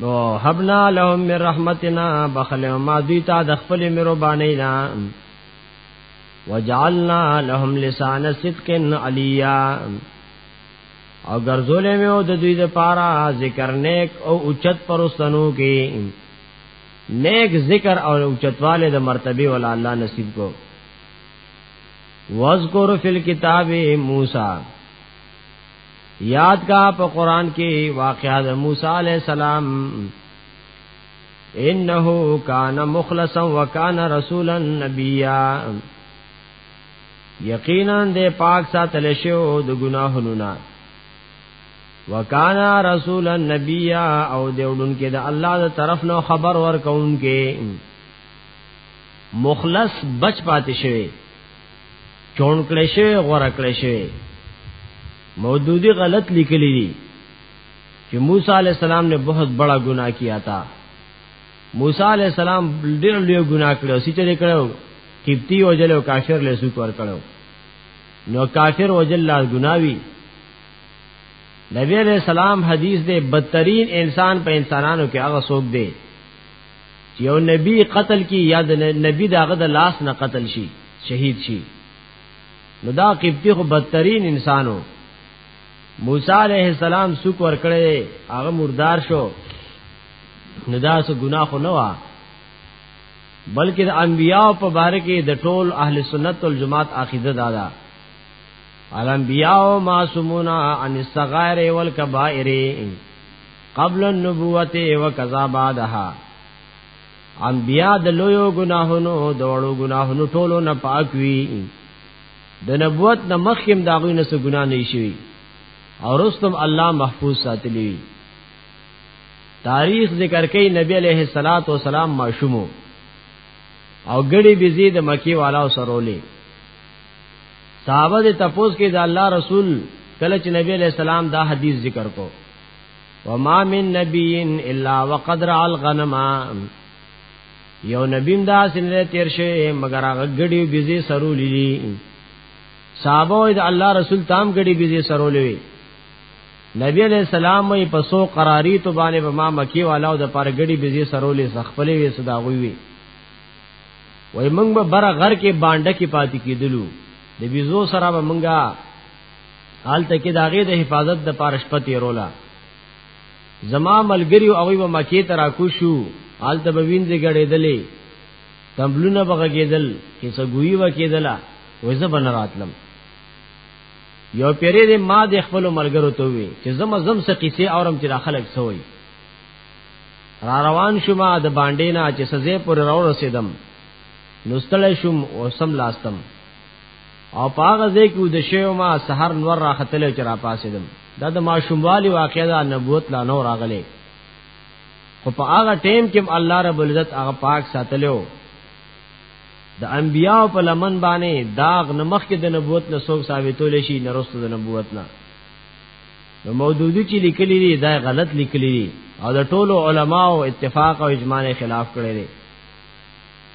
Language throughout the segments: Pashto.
نو حبنا لهم من رحمتنا بخل ما دوی تا د خپل مهرباني نه وجعلنا لهم لسان صدق علیا او ګرځولې مې او د دوی د پاره ذکر نیک او اوچت پرستنو کې نیک ذکر او اوچتواله د مرتبه ول الله نصیب کو واذکر فی الكتاب موسی یاد کا په قران کې واقعا د موسی علی السلام انه کان مخلصا وکان رسولا نبیا یقینا د پاک ساتل شو د ګناهونو نه وکانا رسول النبی او دیوډون کې د الله د طرف نو خبر ورکون کې مخلص بچ پاتې شوی چون کړي شوی غوړه کړي شوی مودودی غلط لیکلی دی چې موسی علی السلام نے بہت بڑا گناہ کیا تھا موسی علی السلام ډېر لوی ګناه کړو چې چېرې کړو کیپتی او جلو کافر له سو کور کړو نو کافر او جل لا ګناوي نبی علیہ السلام حدیث دے بدترین انسان په انسانانو کې هغه څوک دی چې یو نبی قتل کی یا د نبی داغه د لاس نه قتل شي شهید شي نو دا قبطی خو بدترین انسانو موسی علیہ السلام سوک ور کړی هغه مردار شو نو دا سو ګناه خو نه وا بلکې د انبیاء په باره کې د ټول اهل سنت والجماعت عقیده دا ده الانبیاء معصومون عن الصغائر والکبائر قبل النبوت و قضا بعدها انبیاء د لویو ګناهونو د وړو ګناهونو ټولو نه پاک وی د نبوت نه مخکیم دا غوی نه څه ګناه نه شي او رستم الله محفوظ ساتلی تاریخ ذکر کوي نبی علیہ الصلات والسلام ماشومو او ګړي بيزي د مکی والا سرولې صحابه د تپوس کې د الله رسول کله چې نبی علیہ السلام دا حدیث ذکر کو وما من نبی الا وقد را الغنم یو نبیم دا سنره تیر شي مگر هغه غړي بيزي سرولې دي صحابه د الله رسول تام غړي بيزي سرولې وي نبی علیہ السلام یې په سو قراری تو باندې په ما مکی والاو د پاره غړي بيزي سرولې سخپلې وي صدا غوي وي وای موږ به بره غر کې باندې کې پاتې کېدلو د بيزو سره به موږ حال ته کې داغه د حفاظت د پارش پتی رولا زما ملګری او هغه مکه ته راکوشو حال ته به وینځي غړېدلې تمبلونه بغږېدل چې سګوي وکېدله وځه بن راتلم یو پیری دې ما د خپل ملګرو ته وی چې زما زم څه قصې اورم چې خلک سوي را روان شوم د باندې نه چې سزې پر راو رسیدم نوستل شوم او سم لاستم او پاغه ځای کې د شیو ما سحر نور راختل چې را پاسېدم دا د ماشوموالي واقعیا د نبوت لا نور راغله خو په هغه ټیم کې الله رب العزت هغه پاک ساتلو د انبیاء په لمن باندې داغ نمخ کې د نبوت نه څوک ثابتول شي نه رسول د نبوت نه نو مودودی چې لیکلی دی دا غلط لیکلی دی او د ټولو علماو اتفاق او اجماع خلاف کړی دی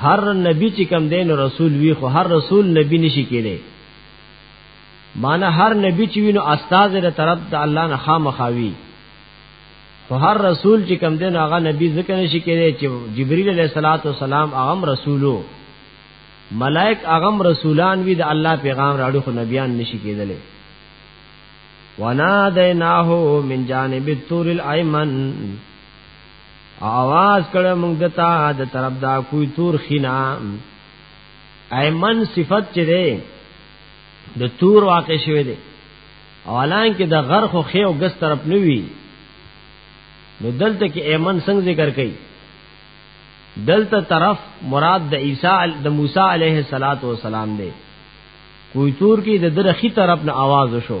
هر نبی چې کم دین رسول وی خو هر رسول نبی نشي کېدی معنی هر نبی چې وینو استاد له طرف د الله نه خامخاوي خو هر رسول چې کم دین هغه نبی ذکر نشي کېدی چې جبرئیل علیه الصلاۃ والسلام هغه رسولو ملائک هغه رسولان وی د الله پیغام راړو خو نبیان نشي کېدلی ونادیناه من جانب الطور الایمن آواز کړه موږ دتا د طرف دا کوی تور خینا ایمن صفت چې ده د تور واقع شوی دی اولان کې د غر خو خې او ګس طرف نه وی نو دلته کې ایمن څنګه ذکر کړي دلته طرف مراد د عیسی د موسی علیه السلام دی کوی تور کې د درخی طرف نه आवाज وشو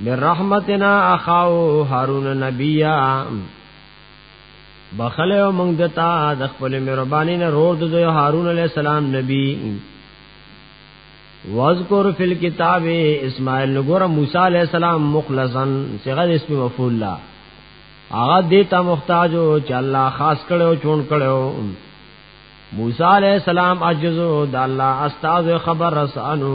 من رحمتنا اخاو هارون نبیا بخله او مونږ دتا د خپل مهرباني نه رور د هارون علی السلام نبی واذکر فی الكتاب اسماعیل نګور موسی علی السلام مخلصا صيغه اسم مفعول لا هغه دیتا محتاج او چې الله خاص کړو چون کړو موسی علی السلام عجزو د الله استاد خبر رسانو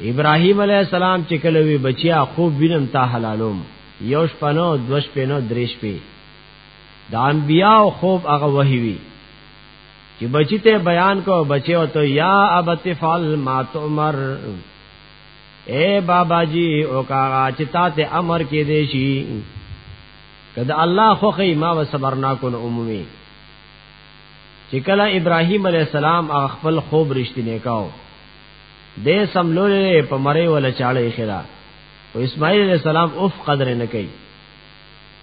ابراهيم عليه السلام چې کله وی بچیا خوب وینم تا حلالوم یوش پنو دوش پنو دریش پی د انبیاء خوب هغه وحی وی چې بچی ته بیان کو بچي او ته یا ابت فال ما تمر اے بابا جی او کاغا چې تا ته امر کې دی شي کله الله خو خې ما و صبرنا کو نو عمومي چې کله ابراهيم عليه السلام خپل خوب رښتینه کاو دې سملولې په مړې ولا چاړې خدا او اسماعیل علیہ السلام اوف قدر نه کوي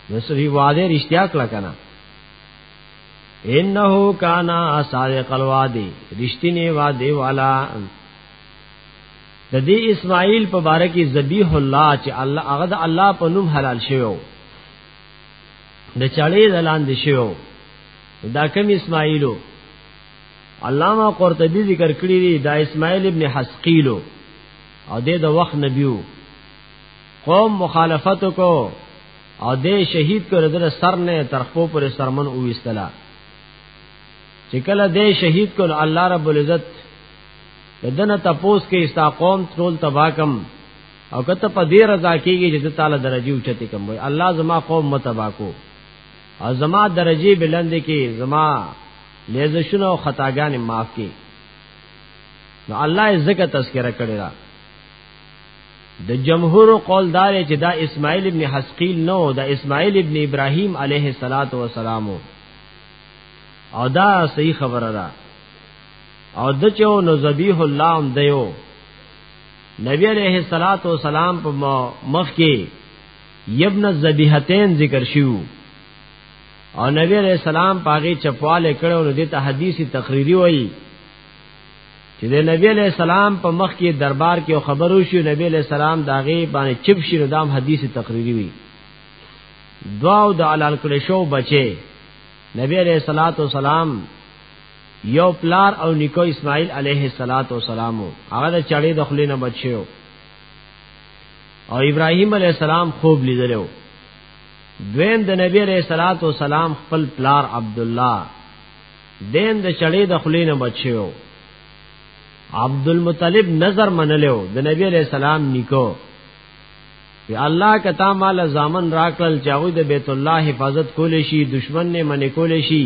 نو سری وعده رښتیا کړه کنه انه کانا صادق الوادی رښتینی وعده والا د دې اسماعیل په باره کې ذبیح الله چې الله هغه د الله په نوم حلال شوی د چړې دلاندې شوی دا کوم اسماعیلو علامه قرطبي ذکر کړی دی دا اسماعیل ابن حسقیلو او د د وخت نبیو قوم مخالفت کو او د شهید کړه د سر نه ترخپو پر سرمن او استلا چې کله د شهید کړه الله رب العزت دنه تپوس کې استا قوم ټول تباکم او کته په دې رضا کېږي چې تعالی درجه اوچته کوم وي الله زما قوم متباکو او زما درجه بلند کې زما لیزشونه او خطاګانې معاف کړي نو الله یې ذکر تذکرہ کړی دا د جمهور قول دار چې دا اسماعیل ابن حسقیل نو دا اسماعیل ابن ابراهیم علیه الصلاۃ والسلام او دا صحیح خبره ده او د چو نو ذبیح الله هم دیو نبی علیہ الصلات والسلام په مخ کې یبن الذبیحتین ذکر شیو او نبی علیہ السلام پاغه چپواله کړو نو دته حدیثی تقریری وای چې د نبی علیہ السلام په مخ کې دربار کې خبرو شو نبی علیہ السلام داغه باندې چپ شي نو دام حدیثی تقریری وی دعا او د علال کړي شو بچي نبی علیہ الصلات والسلام یو پلار او نیکو اسماعیل علیہ الصلات والسلام هغه د چړې د خلینو بچیو او ابراهیم علیہ السلام خوب لیدلو دویم د نبی علیہ الصلات والسلام خپل پلار عبد الله دیم د چړې د خلینو بچیو عبد المطلب نظر منلو د نبی علیہ السلام نیکو وی الله کتا مال زامن راکل چاوی د بیت الله حفاظت کول شي دشمن نه منې کول شي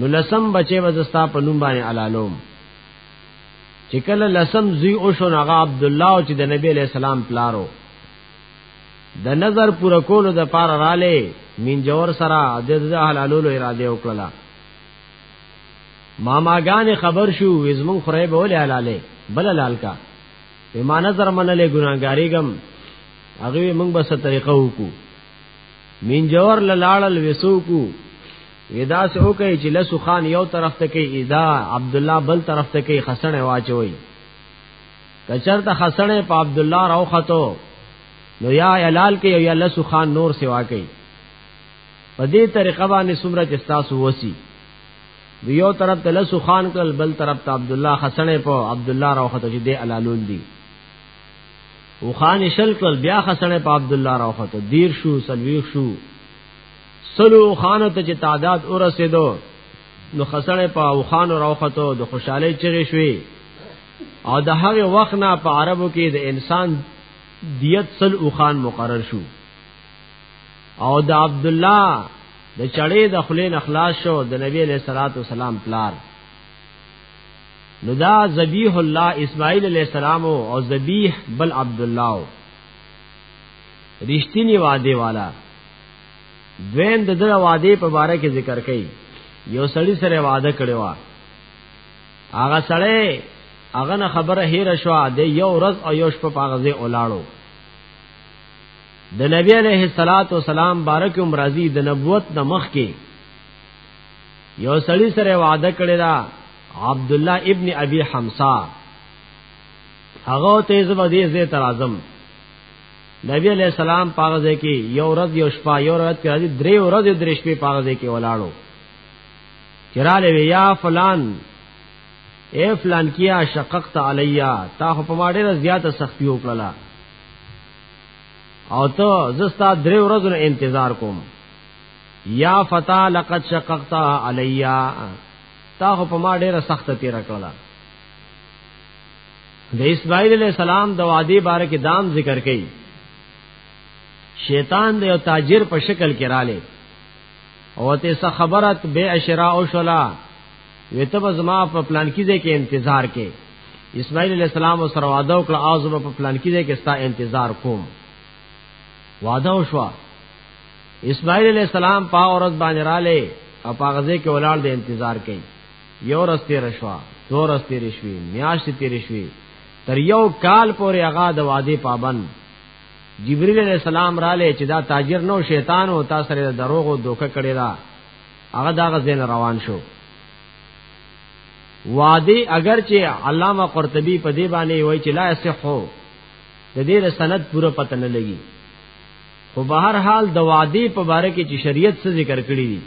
نو لسم بچي وزستا په نوم باندې علالوم چې کله لسم زی او شو هغه عبد الله چې د نبی علیہ السلام پلارو د نظر پوره کولو د پار رااله مين جوور سره د حلالولو اراده وکړه ماماګان خبر شو وزمون خره به ولې حلاله بل لال کا ما نظر منلې ګناګاری غم هغه موږ به ست طریقه وکړو مين جوور لاړل وسو کو ودا سو کوي چې لسو خان یو طرف ته کوي ادا عبد الله بل طرف ته کوي خسن واچوي کچر ته خسنه په عبد الله راوخته نو یا علال کې یا لسو خان نور سیوا کوي په دې طریقه باندې سمره چې تاسو وسی یو طرف ته لسو خان کل بل طرف ته عبد الله خسنه په عبد الله راوخته چې دې علالون دي او خان شل کل بیا خسنه په عبد الله راوخته دیر شو سلویخ شو سلو خان ته چې تعداد ورسېدو نو خسنه په او خان راوخته د خوشاله چغې شوې او د هغه وخت نه په عربو کې د انسان دیت سل اوخان مقرر شو او د عبد الله د چړې د خلین اخلاص شو د نبی له صلوات و سلام پلار نو دا ذبیح الله اسماعیل علیہ السلام او ذبیح بل عبد الله رښتینی وعده والا دویم د دغه وعده په باره کې ذکر کړي یو سړی سره وعده کړی و هغه سړی هغه نه خبره هیر شو د یو ورځ او یو شپه پاغزه اولاړو د نبی علیہ الصلات والسلام بارک امراضی د نبوت د مخ کې یو سړی سره وعده کړی دا عبد الله ابن ابي حمصه هغه ته زما دې زه تر اعظم نبی علیہ السلام پاغزه کې یو ورځ یو شپه یو ورځ کې درې ورځې درې شپې پاغزه کې ولاړو چراله وی یا فلان اے فلان کیا شققت علیا تا خو په ما ډیره زیاته سختی وکړه او ته زستا درې ورځې انتظار کوم یا فتا لقد شققت علیا تا خو په ما ډیره سخته تیر کړه د اسماعیل علیہ السلام د وادي باره کې دام ذکر کړي شیطان د یو تاجر په شکل کې رااله او ته څه خبرت بے اشرا او شلا وته به زما په پلان کې ځکه انتظار کې اسماعیل علیہ السلام او سره وعده وکړه او زما په پلان کې ځکه ستا انتظار کوم وعده وشو اسماعیل علیہ السلام په اورز باندې رااله او په غزه کې ولاړ د انتظار کوي یو ورځ تیر شو دو ورځ تیر شوې میاشت تیر شوې تر یو کال پورې هغه د وعده پابند جبريل عليه السلام را لې چې دا تاجر نو شیطان او تاسو سره دروغ او دوکه کړی دا هغه دا غزين روان شو وادي اگر چې علامه قرطبي په دې باندې وایي چې لا صحو د دې د سند پوره پته نه لګي خو به هر حال د وادي په باره کې چې شریعت څه ذکر کړی دی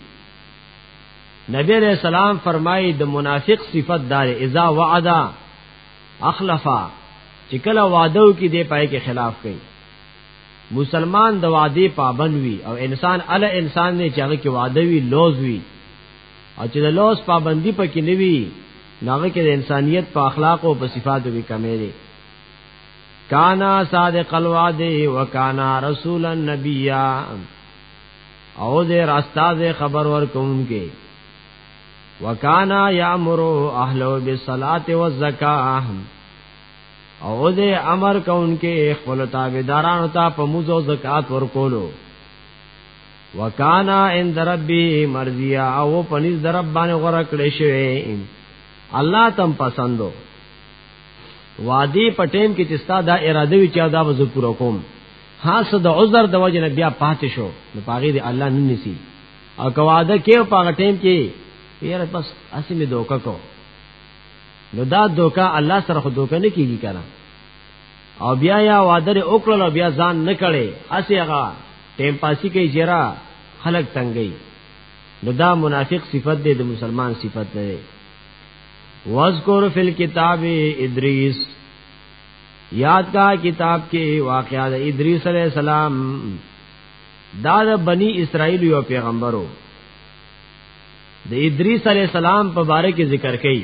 نبی علیہ السلام فرمایي د منافق صفت دار اذا وعده اخلفا چې کله وعده کې دی پای کې خلاف کوي مسلمان د وعده پابند وي او انسان ال انسان نه چې هغه کې وعده وي لوز وي او چې د لوز پابندي پکې نه وي هغه کې د انسانيت په اخلاق او په صفاتو کې کمی دی کانا صادق الوعد وکانا رسول النبی او دې راستازه خبر ورکوم کې وکانا یامر اهلو بالصلاه والزکاه او دې امر کونکي خپل تابعدارانو ته په موزو زکات ورکولو وکانا ان ربي مرضیا او پنځ درب باندې غره کړې شوی الله تم پسندو وادي پټیم کې چې ستا دا اراده وی چې دا وز پورا کوم خاص د عذر د وجه نه بیا پاتې شو نو پاګې دی الله نن نسی او کواده کې په هغه ټیم کې یاره بس اسی می دوکا کو نو دا دوکا الله سره خو دوکا نه کیږي کنه او بیا یا وادر اوکړل او بیا ځان نه کړي اسی هغه ټیم پاسی کوي جرا خلق تنګي نو دا منافق صفت دی د مسلمان صفت نه دی واذکر فی الكتاب ادریس یاد کا کتاب کې واقعات ادریس علیہ السلام دا د بنی اسرائیل یو پیغمبرو د ادریس علی السلام په باره کې ذکر کړي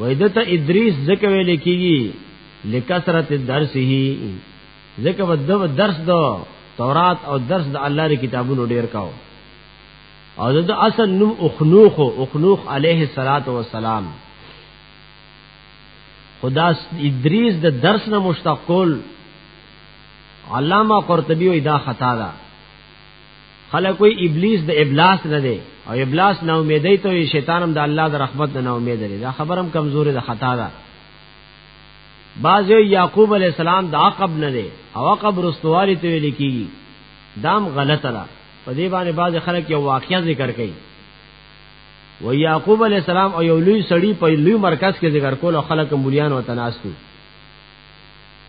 وای دته ادریس ځکه ویل کیږي لکثرت درسه ځکه ودو درس دو تورات او درس د الله ری کتابونو ډیر کاو او د اصل نوم اخنوخ اخنوخ علیه الصلاۃ والسلام خدا ادریس د درس نه مشتاق کول علامه قرطبي وی دا خطا ده خلک وی ابلیس د ابلاس نه دی او ابلاس نه امیدای ته شیطان هم د الله د رحمت نه امید لري دا خبرم کمزوري ده خطا ده بعض یعقوب علی السلام د عقب نه دی او عقب رستوالی ته ویل کیږي دام غلط را په دې باندې بعض خلک یو واقعیا ذکر کوي و یعقوب علی السلام او یو لوی سړی په لوی مرکز کې ذکر کول او خلک مليان وتناستو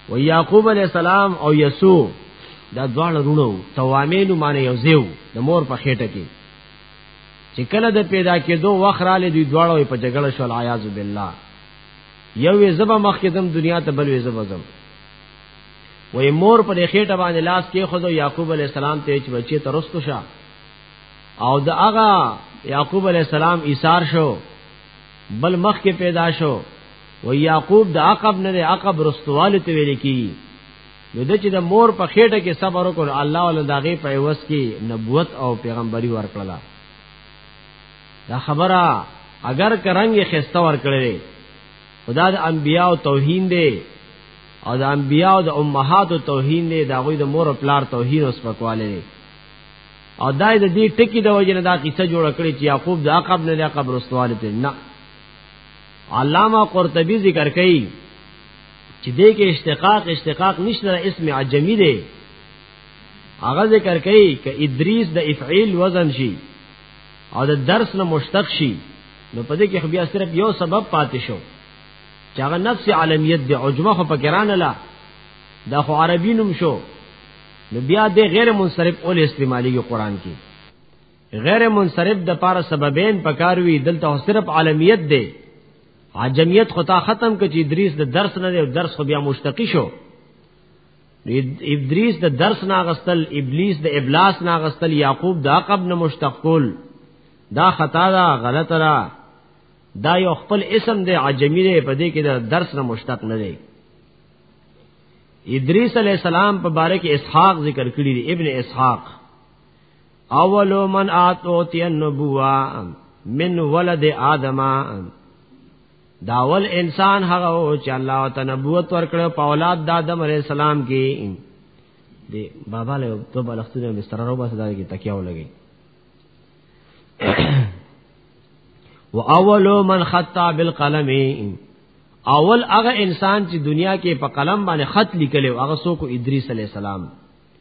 و یعقوب علی السلام او یسوع دا دواړه رونو توامین معنی یو زیو د مور په خېټه کې چې کله د پیدا کېدو وخت را لې دوی دواړه په جګړه شول عیاذ بالله یو یې زبا مخ کې دم دنیا ته بل یې زبا زم وې مور په خېټه باندې لاس کې خو یعقوب علی السلام ته چې بچي ته رسکو شه او د هغه یعقوب علی السلام ایثار شو بل مخ کې پیدا شو و یعقوب د عقب نه د عقب رستواله ته ویل کی نو د چې د مور په خېټه کې صبر وکړ الله ول داغه په عوض کې نبوت او پیغمبري ورکړه دا خبره اگر کرنګ خسته ورکړي خدا د انبیاء او توهین دی او د انبیاء او د امهات او توهین دی دا غوی د مور او پلار توهین اوس پکواله دی او دای د دې ټکی د وجه نه دا قصه جوړ کړی چې یعقوب د عقب نه د عقب رستواله ته نه علامه قرطبي ذکر کوي چې دې کې اشتقاق اشتقاق نشته اسم عجمی دی هغه ذکر کوي ک ادریس د افعیل وزن شي او د درس نه مشتق شي نو په دې کې بیا صرف یو سبب پاتې شو چې هغه نفس عالمیت د عجمه خو پکران لا دا خو عربی نوم شو نو بیا د غیر منصرف اول استعمالی قرآن کې غیر منصرف د پاره سببین پکاروي دلته صرف عالمیت دی عجمیت خو تا ختم کړي چې ادریس د درس نه دی درس خو بیا مشتقی شو ادریس د درس نه غستل ابلیس د ابلاس نه غستل یعقوب د عقب نه مشتق کول دا خطا دا غلط را دا یو خپل اسم دی عجمی دی په دې کې د درس نه مشتق نه دی ادریس علی السلام په باره کې اسحاق ذکر کړی دی ابن اسحاق اول من آتوتی النبوه من ولد آدم دا اول انسان هغه او چې الله تعالی نبوت ورکړ په اولاد د آدم علی السلام کې دی بابا له تو بلختونه بستر رو بس دا کې تکیا ولګي و اول من خطا بالقلم اول هغه انسان چې دنیا کې په قلم باندې خط لیکلی هغه سو کو ادریس علی السلام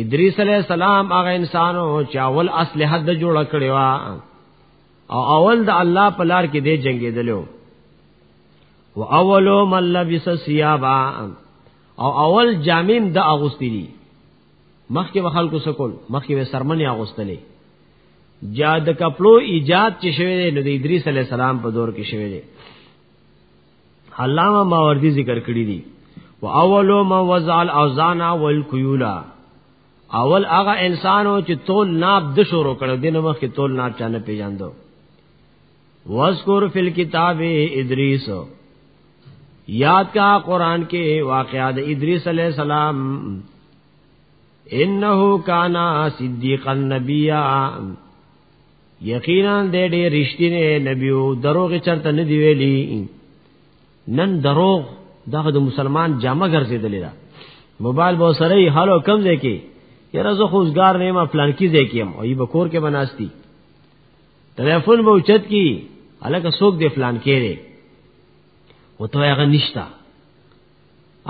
ادریس علی السلام هغه انسانو چې اول اصل حد جوړ کړی وا او اول د الله په لار کې دی جنگیدلو او اولو من لبس ثيابا او اول جامین د اغوستي دي مخکې وخل کو سکول مخکې به سرمنې اغوستلې جاد کپلو ایجاد چې شوی دی نو د ادریس علی السلام په دور کې شوی دی علامه ماوردی ذکر کړی دی و اولو ما وضع الاوزان والکیولا اول هغه انسانو چې تول ناب د شروع کړو دین مخ کې تول ناب چانه پیژاندو واذکر فی الكتاب ادریس یاد کا قران کې واقعات ادریس علیہ السلام انه کانا صدیقا نبیا یقینا دې دې رښتینه نبیو دروغ چرته نه دی ویلي نن دروغ دغه د مسلمان جامه ګرځیدلې ده موبایل به سره یې حالو کم دی کې یره زه خوشګار نه ما پلان کې ځای کېم او یې به کور کې بناستی ټلیفون به اوچت کی الکه څوک دې پلان کې دی او ته هغه نشتا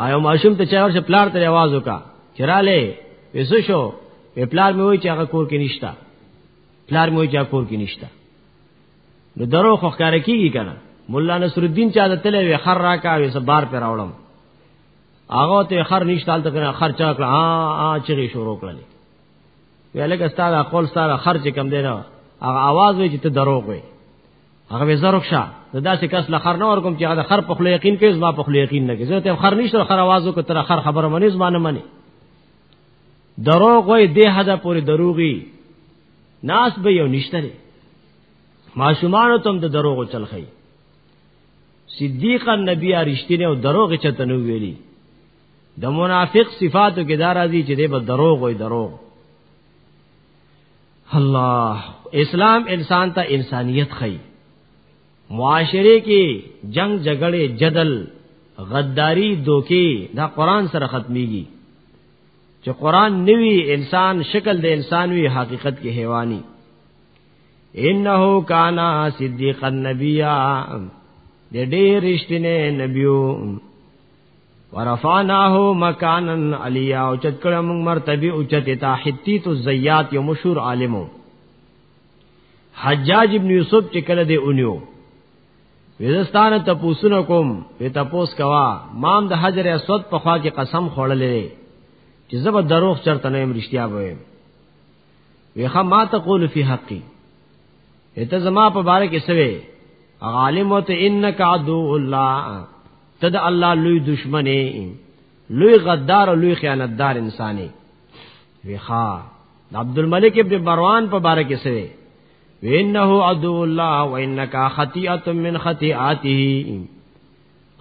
آیا ماشوم ته چا ورشه پلار ته आवाज وکا چراله وسو شو په پلار مې وای چې هغه کور کې نشتا پلار مو چا کور کې نشته نو درو خو ښکار کیږي کنه مولا نصر الدین چا د تلې وی خر راکا وی سبار پر راوړم هغه ته خر نشته تل کنه خر چا کړه ها ا چغي شروع کړل ویلګه ستاره خپل ستاره خرچ کم دی نه هغه आवाज وی چې ته دروغ وی هغه به زرخ شه دا چې کس لخر نه ورکم چې هغه خر په خله یقین کوي زما په خله یقین نه کوي زه ته خر نشته خر आवाज وکړه تر خر خبره منې زما نه منې دروغ وای د حد پورې دروغي ناس به یو نشته لري ماشومان ته هم د دروغ چلخی صدیق النبی ارشتینه او دروغ چته نو ویلي د منافق صفاتو کې دار راځي چې دی به دروغ وای دروغ الله اسلام انسان ته انسانیت خي معاشره کې جنگ جګړه جدل غداری دوکي دا قران سره ختميږي چې قران نوی انسان شکل د انسان وی حقیقت کې حیواني انه کانا صدیق النبیا د ډېر رښتینه نبیو ورفعناه مکانا علیا او چت کړه موږ مرتبه او چت تا حتیت الزیات یو مشهور عالمو حجاج ابن یوسف چې کله دی اونیو ویزستان ته پوسونه کوم په تپوس کوا مام د حجر اسود په خوا کې قسم خوړلې چې زب دروغ چرته نه يم رښتیا وې ویخه ما تقول فی حقی اته زما په باره کې سوي عالم وت انک عدو الله تد الله لوی دشمنې لوی غدار او لوی خیانتدار انساني ویخا عبد الملک ابن مروان په باره کې سوي وانه عدو الله وانك خطيئه من خطيئاته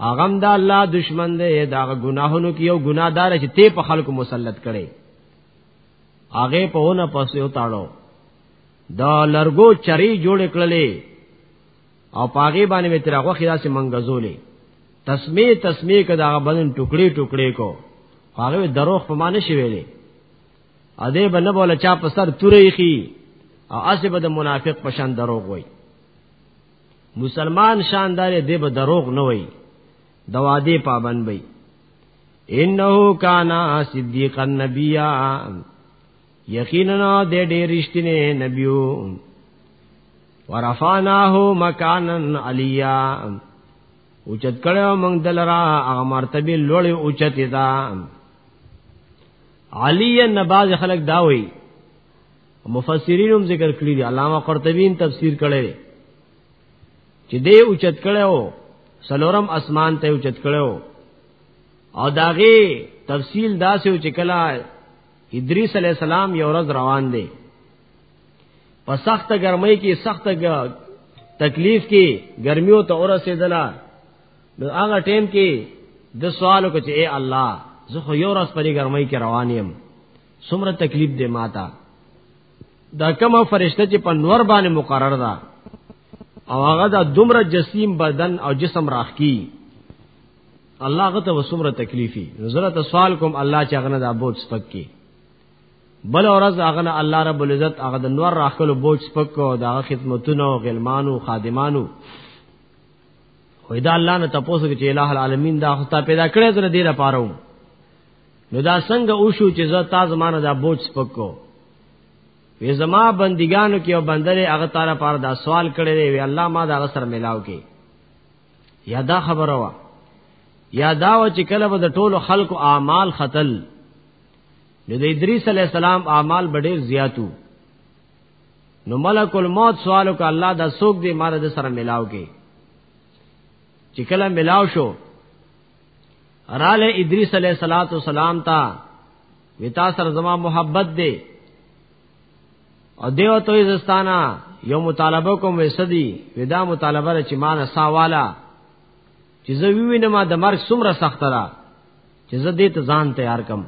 اغم دا الله دشمن دی دا گناهونو کې یو ګنادار چې ته په خلکو مسلط کړي هغه په ونه پسې وتاړو دا لرګو چری جوړ کړلې او پاغي باندې مې ترغه خدا سي منګزولې تسمه تسمه کدا بدن ټوکړي ټوکړي کو هغه دروغ په معنی شي ویلې ا دې بنه بوله چا په سر تورې خي او اسه به د منافق په شان دروغ وای مسلمان شاندار دې به دروغ نه وای د وعده پابند وای انه کانا صدیق النبیا یقینا دې ډېر رښتینه نبیو ورفعناه مکانن علیا اوچت کړه موږ دلرا هغه مرتبه لوړ اوچت ده علی نباز خلق دا وی مفسرین هم ذکر کړی دی علامه قرطبی تفسیر کړی دی چې دی او چت کړو سلورم اسمان ته او چت کړو او داغه تفصیل داسې او چې کلا ادریس علی السلام یو ورځ روان دی په سخت ګرمۍ کې سخت تکلیف کې ګرمیو ته اورسېدله نو هغه ټیم کې د سوال وکړ چې اے الله زه خو یو ورځ پرې ګرمۍ کې روان یم څومره تکلیف دی ماته دا کوم فرشته چې په نور باندې مقرر ده او هغه دا دومره جسیم بدن او جسم راخ کی الله هغه ته وسمره تکلیفي نظرت سوال کوم الله چې هغه نه دا بوج سپک کی بل اورز هغه نه الله رب العزت هغه د نور راخلو بوج سپک کو دا خدمتونو غلمانو خادمانو وای دا الله نه تاسو کې چې الٰه العالمین دا خدای پیدا کړی تر دې لپاره و نو دا څنګه او شو چې زه تا زمانه دا بوج سپکو وی زما بندګانو کې او بندره هغه تعالی پر دا سوال کړی دی وی الله ما دا سره ملاو کې یا دا خبره وا یا دا و چې کله به د ټولو خلکو اعمال ختل نو د ادریس علی السلام اعمال ډېر زیاتو نو ملک الموت سوال وکړه الله دا سوق دی مار د سره ملاو کې چې کله ملاو شو رااله ادریس علیه الصلاۃ والسلام تا وتا سره زما محبت دی او دیو توې زستانا یو مطالبه کوم وسدي ودا مطالبه چې مان ساوالا چې زه وینم د مرګ سمره سخت را چې زه دې ته ځان تیار کم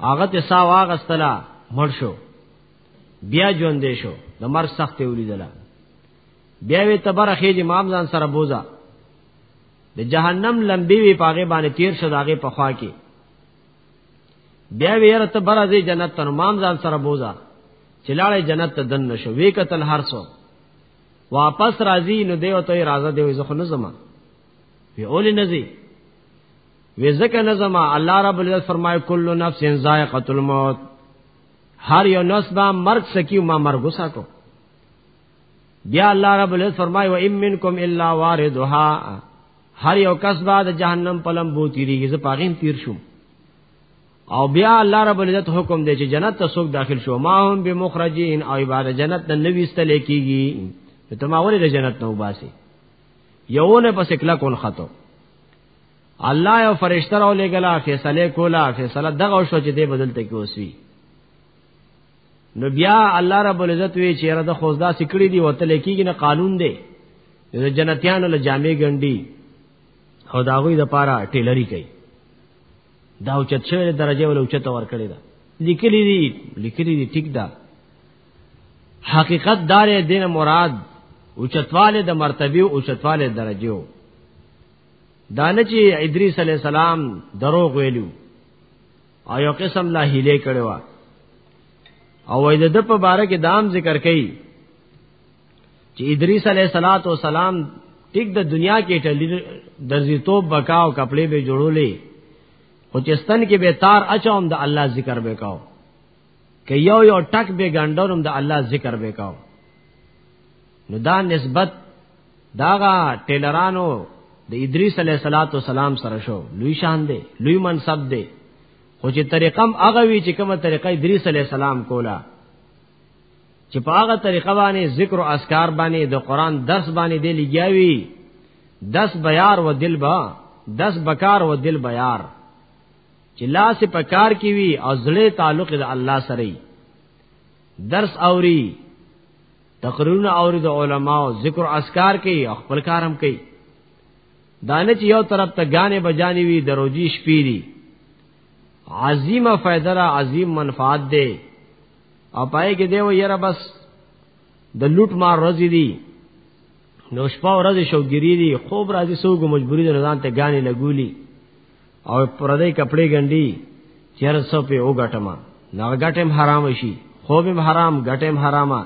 هغه ته سا واغستلا مړ شو بیا ژوند دی شو د مرګ سخت ولیدله بیا وی تبر خېج امام ځان سره بوزا د جهنم لمبي وی پاغه باندې تیر شو داغه په خوا کې بیا وی هر ته بر ازي جنت تر امام ځان سره بوزا چلاړې جنت ته دن نشو وی قتل هر سو واپس راځي نو دیو ته راځه دیو زخه نه زما وی اول نزي وی زکه نظم الله رب العزت فرمای کل نفس ذائقه الموت هر یو نفس با مرګ سکی ما مرګ وساتو بیا الله رب العزت فرمای و ام منکم الا واردها هر یو کس با د جهنم په لمبو تیریږي زه پاغین تیر شوم او بیا الله رب العزت حکم دی چې جنت ته څوک داخل شو ما هم به مخرجین او عبارت جنت نه نویستل کیږي ته ما ولې د جنت نه وباسي یوونه پس کلا کون خطو الله یو فرشتہ راو لګلا فیصله کولا فیصله دغه شو چې دې بدلته کې اوسوي نو بیا الله رب العزت وی چې را د خوزدا سکړی دی وته لیکيږي نه قانون دی د جنتیانو له جامع ګنډي او دا غوي د پاره ټیلری کوي دا او چت شوی درجه ول او چت ور کړی دا لیکلی دی لیکلی دی ټیک دا حقیقت دار دین مراد او چتواله د مرتبه او چتواله درجه دانه چې ادریس علی السلام دروغ ویلو او یو قسم لا هیله کړو او وای د په باره کې دام ذکر کړي چې ادریس علیه صلوات و سلام ټیک د دنیا کې ټلی درځي توپ بکاو کپڑے به جوړولې او چې ستن کې به تار اچوم د الله ذکر به کاو که یو یو ټک به ګندورم د الله ذکر به کاو نو دا نسبت داغه ټیلرانو د ادریس علیه صلوات و سلام سره شو لوی شان دی لوی منصب دی خو چې طریقم هغه وی چې کومه طریقه ادریس علیه السلام کولا چې په هغه طریقه باندې ذکر او اذکار باندې د قران درس باندې دی لګیاوی دس بیار و دل با دس بکار و دل بیار چې لاس په کار کی وی او زړه تعلق د الله سره درس اوري تقریرونه اوري د علماو ذکر اسکار کوي خپل کارم کوي دانه چې یو طرف ته غانې بجانی وي دروځي شپې دي عظیمه فائدہ را عظیم منفعت ده او پای کې دیو یره بس د لوټ مار رزي دي نو شپه ورځ شوګری دي خوب راځي سوګو مجبوری د نزان ته غانې لګولي او پردې کپڑے ګنډي چیر سو په او غټما نو غټم حرام شي خو به حرام غټم حرامه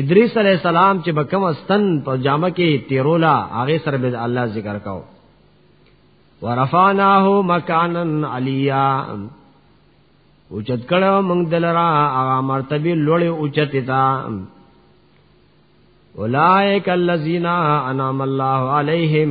ادریس علی السلام چې بکم استن په جامه کې تیرولا هغه سره به الله ذکر کاو ورفعناه مکانن علیا اوچت کړه موږ دلرا هغه مرتبه لوړې اوچت تا اولائک الذین انعم الله علیہم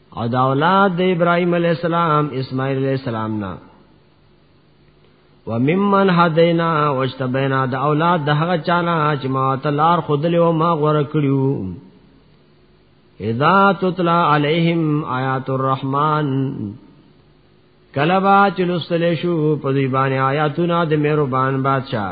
او دا اولاد د ابراهيم عليه السلام اسماعيل عليه السلام نه وممن هدينا واجتبينا دا اولاد د هغه چانا چې ما تلار خودلې او ما غور کړیو اذا تطلع عليهم آيات الرحمن کلبا چلوستلې شو په دې باندې آیاتونه د مهربان بادشاہ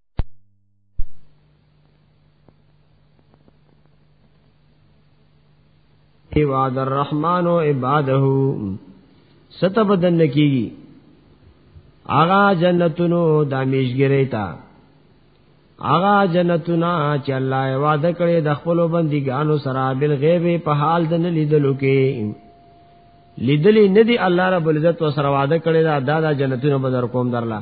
عباد الرحمن و عباده ستبدن کیږي آغا جنتونو د میشګری تا آغا جنتونا چې الله وعده کړی د خپل بندګانو سره بل غیب په حال د لیدلو کې لیدلې ندی الله رب العزت و سره وعده کړی دا د جنتونو بدر کوم درلا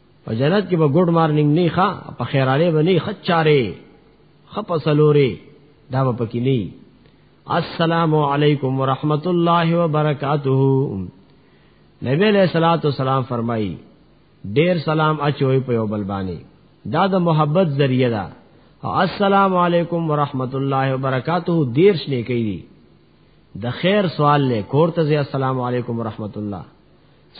په جنت کې به ګډ مارنینګ نه ښه په خیراله به نه خچاره خپ سلوري دا به پکې نه السلام علیکم ورحمت الله وبرکاته نبی علیہ الصلوۃ والسلام فرمایي ډیر سلام اچوي په یو بل باندې دا د محبت ذریعہ ده السلام علیکم ورحمت الله وبرکاته دیر شنه کوي د خیر سوال له کورته السلام علیکم ورحمت الله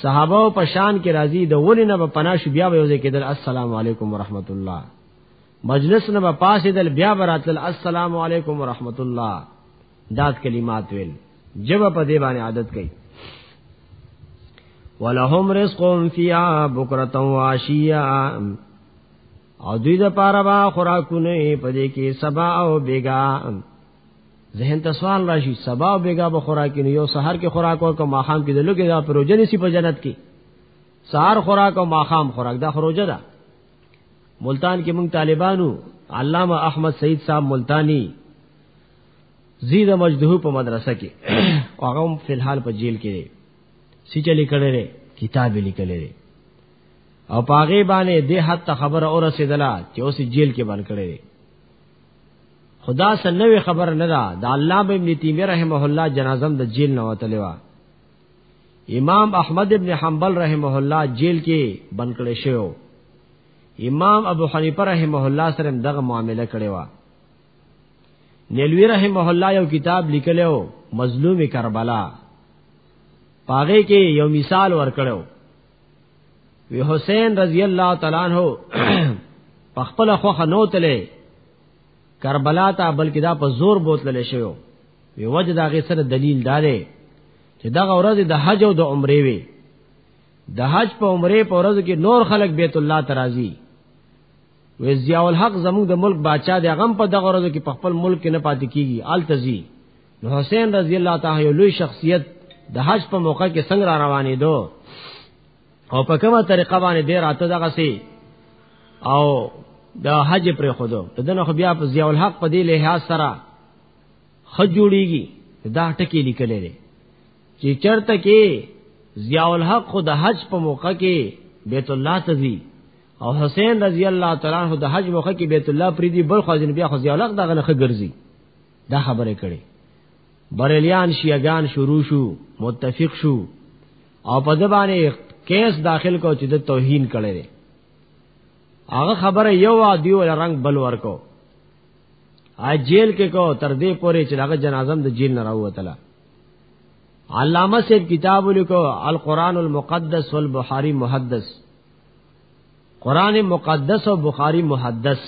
صحابه په شان کې راضي د ولې نه په پناه شو بیا به یوځای کېدل السلام علیکم ورحمت الله مجلس نه په پاسې دل بیا براتل السلام علیکم ورحمت الله داد کلمات ویل جب په دې باندې عادت کړي ولهم رزقهم فيها بكره وعشيا او دوی د پاره با خوراکونه پدې کې سبا او بیگا ذهن ته سوال راشي سبا بیګا به خوراک نه یو سحر کې خوراک او کوم ماخام کې د لوګي دا پروجنې سی په جنت کې سحر خوراک او ماخام خوراک دا خروجه ده ملتان کې موږ طالبانو علامه احمد سید صاحب ملتانی زید مجدهو په مدرسه کې هغه په الحال په جیل کې دی سی چلی کړي کتاب لیکلې او پاغه باندې د حد خبره اور سیدلا چې اوس جیل کې بند کړي خدا سره نوې خبر نه ده د علامه ابن تیمیه رحمه الله جنازه د جیل نه وتلې و امام احمد ابن حنبل رحمه الله جیل کې بند کړی شو امام ابو حنیفه رحمه الله سره دغه معاملې کړې و نیلوی رحمه الله یو کتاب لیکلو مظلوم کربلا پاغه کې یو مثال ورکړو وی حسین رضی الله تعالی عنہ په خپل خوخه نو تله کربلا ته بلکې دا په زور بوتل شوی وی وجه دا غي سره دلیل دارې چې دا ورځ د حج او د عمره وی د حج په عمره په ورځ کې نور خلک بیت الله ترازی وی ضیاء الحق زموږ د ملک بادشاہ دی غم په دغه ورځ کې په خپل ملک کې نه پاتې کیږي آلتزی نو حسین رضی الله تعالی یو لوی شخصیت د حج په موقع کې څنګه را روانې دو او په کومه طریقه باندې ډیر اته دغه سي او د حج پر خودو دنه خو بیا په ضیاء الحق په دې لحاظ سره حج جوړیږي دا ټکی لیکلې دي چې چرته کې ضیاء الحق خو د حج په موقع کې بیت الله تزي او حسین رضی الله تعالی عنہ د حج موقع کې بیت الله پریدي بل خو ځین بیا خو ضیاء الحق دغه نه خګرځي دا خبره کړي بریلیان شیعگان شروع شو متفق شو او په ځبانه کیس داخل کو چې د توهین کړي هغه خبره یو وا دیو رنگ بل ورکو ا جیل کې کو تر دې پورې چې هغه جنازم د جیل نه راووتله علامہ سے کتاب لکھو القرآن المقدس والبخاری محدث قرآن مقدس و بخاری محدث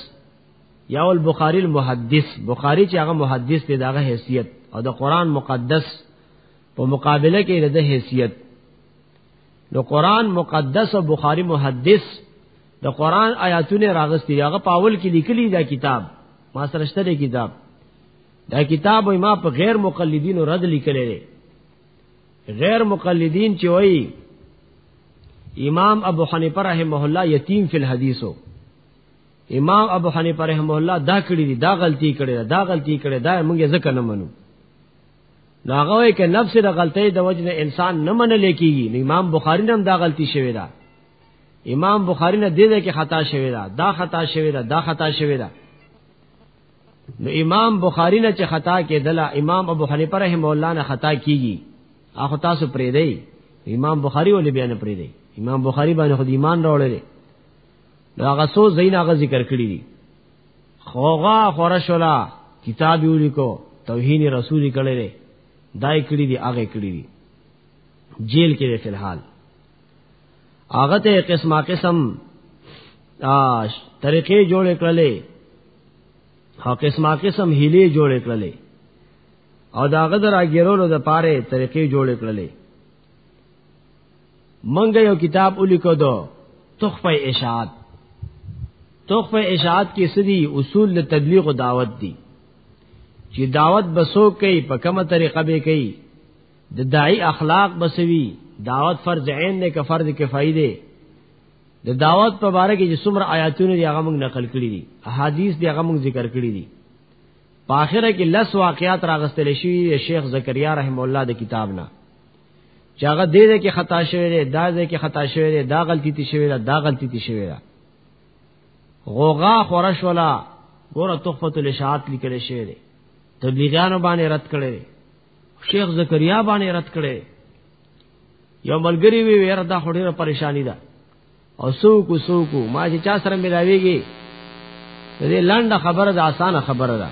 یا البخاری المحدث بخاری چې هغه محدث دی داغه حیثیت او د قران مقدس په مقابله کې د حیثیت نو قران مقدس او بخاری محدث د قران آیاتونه راغستي هغه پاول کې لیکلي دا کتاب ما سره شته دی کتاب دا کتاب ما په غیر مقلدینو رد لیکلی دی غیر مقلدین چې وایي امام ابو حنیفه رحمه الله یتیم فی الحدیثو امام ابو حنیفه رحم الله دا کړی دی دا غلطی کړی دا غلطی کړی دا موږ ځکه نه منو ناغه وای ک نفس د غلطی د وجنه انسان نه منل کیږي امام بخاری هم دا غلطی شوی دا امام بخاری نه دې ده کې خطا شوی دا دا خطا شوی دا دا خطا شوی دا نو امام بخاری نه چې خطا کې دلا امام ابو حنیفه رحم الله نه خطا کیږي اخو تاسو پرې دی امام بخاری ولې بیان پرې دی امام بخاری باندې خود ایمان راوړل نو هغه سو زین هغه ذکر کړی دي خوغه خورشلا کتاب یو لیکو توهین رسول کړي دي دای کړی دي هغه کړی دي جیل کې دی فلحال هغه ته قسمه قسم آش طریقې جوړې کړلې او قسمه قسم هلي جوړې کړلې او داغه دراګیرولو د پاره طریقې جوړې کړلې منګه یو کتاب ولیکو دو تخفه اشاعت تخفه اشاعت کې سدي اصول د تبلیغ او دعوت دي چې دعوت بسو کوي په کومه طریقه به کوي د داعی اخلاق بسوي دعوت فرض عین نه که فرض کفایي دی د دعوت په باره کې چې څومره آیاتونه دی هغه موږ نقل کړی دي احادیث دی هغه موږ ذکر کړی دي په اخره کې لس واقعات راغستل شي شیخ زکریا رحم الله د کتاب نه چاغه دې دې کې خطا شوی دی دا دې کې خطا شوی دی دا غلطی تی شوی دا دا غلطی تی شوی دا غوغا خورش ولا ګوره تحفۃ الاشاعت لیکل شوی دی تبلیغانو باندې رد کړي شیخ زکریا باندې رد کړي یو ملګری وی ویره دا خوري پریشانی ده او څوک څوک ما چې چا سره ملاويږي دې لنډه خبره ده اسانه خبره ده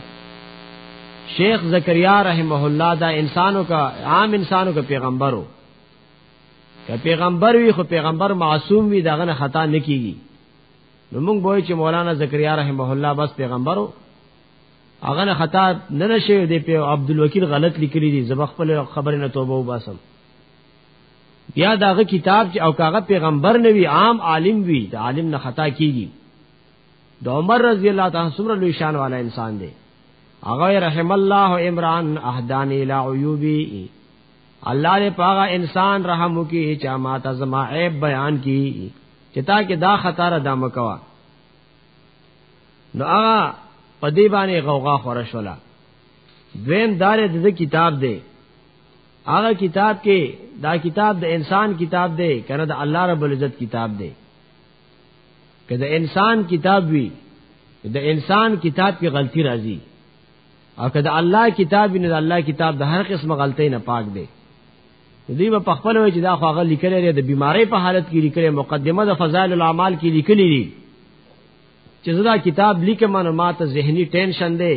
شیخ زکریا رحمه الله دا انسانو کا عام انسانو کا پیغمبرو که پیغمبر وي خو پیغمبر معصوم وي داغه نه خطا نه کیږي نو موږ وای چې مولانا زکریا رحمه الله بس پیغمبرو هغه نه خطا نه نشي دی په عبد الوکیل غلط لیکلی دي زبخ خپل خبره نه توبه وباسم یا داغه کتاب چې او کاغه پیغمبر نه وی عام عالم وی د عالم نه خطا کیږي د عمر رضی الله تعالی څومره لوی شان والا انسان دی هغه رحم الله عمران احدان الى عیوبی الله دې پاغه انسان رحم وکي چې ما ته زما عیب بیان کی چې تا کې دا خطر ادا مکوا نو هغه پدی باندې غوغا خورشولا دویم دار د کتاب دی هغه کتاب کې دا کتاب د انسان کتاب دی کنه د الله رب العزت کتاب دی که د انسان کتاب وي د انسان کتاب کې غلطي راځي او که د الله کتاب نه د الله کتاب د هر قسم غلطۍ نه پاک دی دوی په خپل وجه دا خو هغه لیکل لري د بیماری په حالت کې لیکل مقدمه د فضائل الاعمال کې لیکل دي چې زدا کتاب لیکم نو ماته ذهني ټینشن دی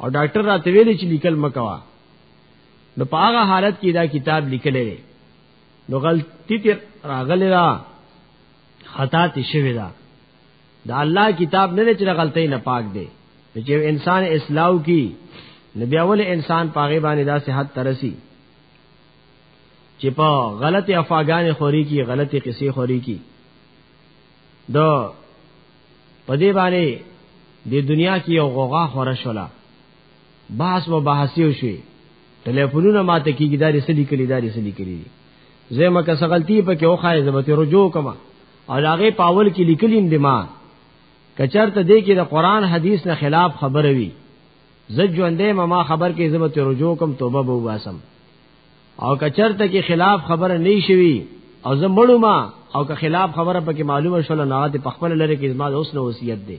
او ډاکټر راته ویلي چې لیکل مکوا نو په هغه حالت کې دا کتاب لیکل دی نو غلطی تر راغلی دا خطا تی شوی دا دا الله کتاب نه چې غلطی نه پاک دی چې انسان اسلام کی نبی اول انسان پاغه باندې دا صحت ترسي چې په غلطي افاغان خوري کی غلطي قصې خوري کی دا پدې باندې د دنیا کې یو غوغا خوره شولا بحث مباحثه وشي ټلیفونونه ماته کیږي داري سلی کلی داري سلی کلی زه مکه سغلتی په کې اوخای زبت رجوع کما او لاغه پاول کې لیکلیم دما کچرته دې کې د قران حدیث نه خلاف خبره وی زه ژوندې ما خبر کې زبت رجوع کم توبه به واسم او کچرته کې خلاف خبره نه شوي او زه مړو ما او که خلاف خبره پکې معلومه شول نه د پخپل لره کې زما د اوس نو وصیت دی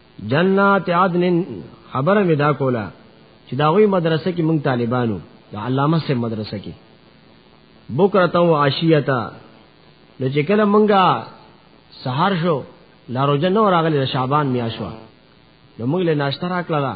جنات عدن خبره می دا کوله چې دا غوي مدرسه کې مونږ طالبانو د علامه سه مدرسه کې بکرته او عشیتا نو چې کله مونږه سحر شو لا روزه نو راغلی شعبان میاشوا نو مونږ له ناشته راکړه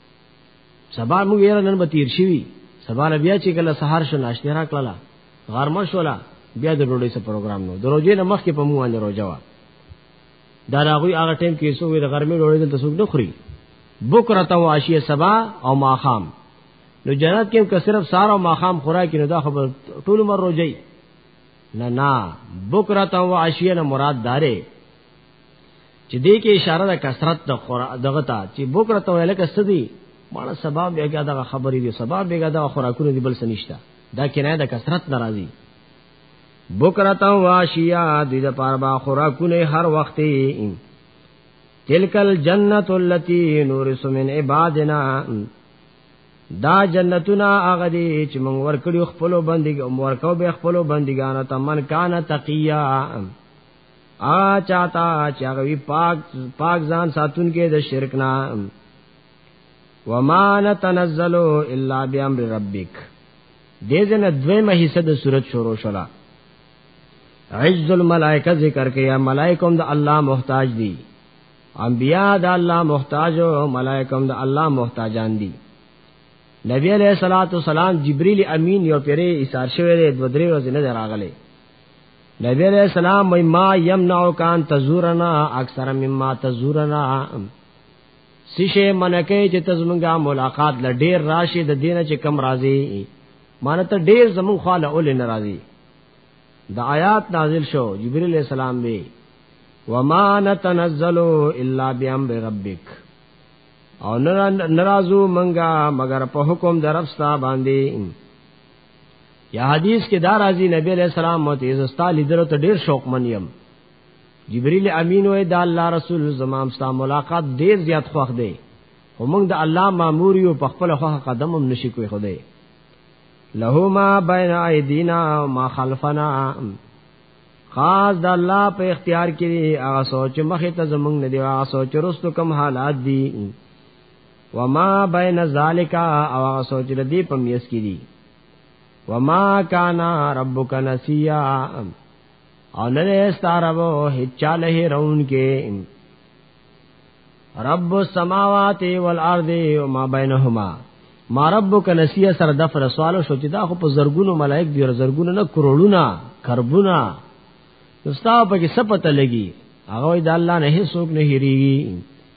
سبا موږ یې نن به تیر شي سبا بیا چې کله سهار شو ناشته را کړلا غرمه شولا بیا د ډوډۍ سره پروګرام نو دروځې نه مخکې په موږ باندې روزه وا دا راغوي هغه ټیم کې سو د غرمې ډوډۍ دلته څوک نه خوري بکره ته عشیه سبا او ماخام نو جنت کې که صرف سار او ماخام خوراک نه دا خبر ټول مر روزي نه نه بکره ته عشیه نه مراد داره چې دې کې اشاره د کثرت د خورا دغه ته چې بوکړه ته ویل کسته دي مړه سبا بیګا دغه خبرې دي سبا بیګا دغه خوراکونه دي بل څه نشته دا کنایه د کثرت ناراضي بوکړه ته واشیا د دې پاره با خوراکونه هر وخت تلکل جنت اللتی نورس من عبادنا دا جنتونه هغه دي چې موږ ورکړو خپل بندګ او ورکو به خپل بندګانو ته من کان تقیا آ چاته چې هغه وی پاک پاک ځان ساتون کې د شرک نه وما نتنزل الا بامر ربک دې ځنه دویمه حصہ د صورت شروع شولا عز الملائکه ذکر کیا ملائکم د الله محتاج دي انبیاء د الله محتاج او ملائکم د الله محتاجان دي نبی علیہ الصلوۃ والسلام جبرئیل امین یو پیری ایثار شوی دی دو درې ورځې نه راغلی نبی علیہ السلام وی ما یمنعو کان تزورنا اکثر مما تزورنا سشه منکه چې تزمنګا ملاقات ل ډیر راشي د دینه چې کم راضي مانته ډیر زمون خاله اول ناراضي د آیات نازل شو جبرئیل علیہ السلام وی وما نتنزل الا بامر ربک او نرازو منګه مگر په حکم درفستا باندې یا حدیث کې دا راځي نبی علیہ السلام مت عزستا لیدلو ته ډیر شوق من یم جبرئیل امین وې دا الله رسول زمام ستا ملاقات ډیر زیات خوښ دی خو موږ د الله مامور یو په خپل خوخه قدم هم نشي کوي خدای له ما بین ایدینا ما خلفنا خاص د الله په اختیار کې هغه سوچ مخه ته زمونږ نه دی هغه سوچ رستو کم حالات دي وما بین ذالک او هغه سوچ د دې په میس کې دي وما کانا ربک نسیا او نه ستارو هچاله رون کې رب السماوات والارض وما بینهما ما ربک نسیا سره د فر سوالو شو چې دا خو په زرګونو ملائک دی زرګونو نه کروڑونه کربونه نو ستا په کې سپته لګي هغه د الله نه هیڅوک نه هریږي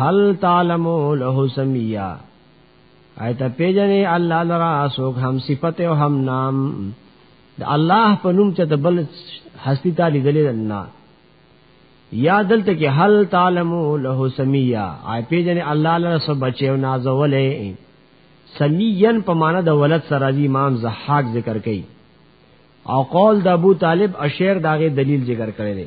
هل تعلم له سمیا ایت پیجنې الله لرا سوک هم صفته او هم نام د الله په نوم چې د بل هستی ته لیدلې نه یا دلته کې هل تعلم له سمیا آی پیجن الله لره سب بچو نازولې سمیین په معنا د ولد سره دی امام زحاق ذکر کړي او قول د ابو طالب اشعر داغه دلیل ذکر کړي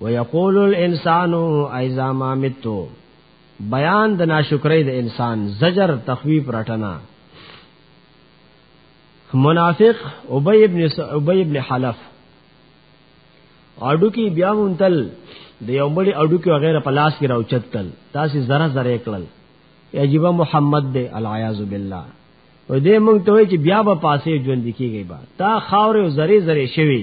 ويقول الانسان اذا ما مت بیان د ناشکرۍ د انسان زجر تخویب رټنا منافق ابی ابن ابی ابن حلف اډو کې بیا مونتل د یو مړي اډو کې وغیرہ پلاس کې راوچت کړ تاسو زره زره کړل عجیب محمد دې العیاذ بالله و دې مونږ ته چې بیا به پاسې ژوند کیږي با تا خاور او زری زری شوی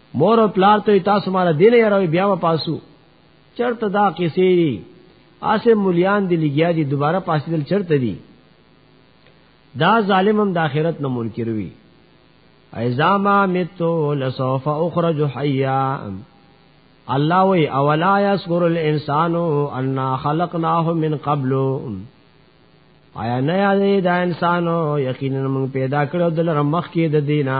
مور او پلار ته تاسو مال دین یې راوي بیا ما پاسو چرته دا کیسې دي اسه مليان دي لګیا دي دوباره پاسیدل چرته دي دا ظالم هم د آخرت نه منکر وي ایزاما متو لسوف اخرج حیا الله وی اولا یذکر الانسان ان خلقناه من قبل آیا نه یاد دا انسانو یقینا موږ پیدا کړو دلته مخ کې د دینه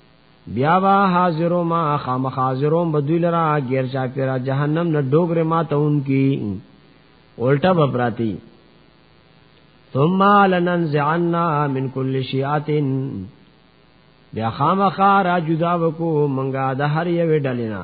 بیا وا حاضرو ما خام حاضرو بدوی لرا غیر چا پیرا جهنم نه ډوګر ما ته اون کی الټا بپراتی ثم لننزعنا من كل شيعه بیا خامخا را جدا وکو منګه د هر یو ډلینا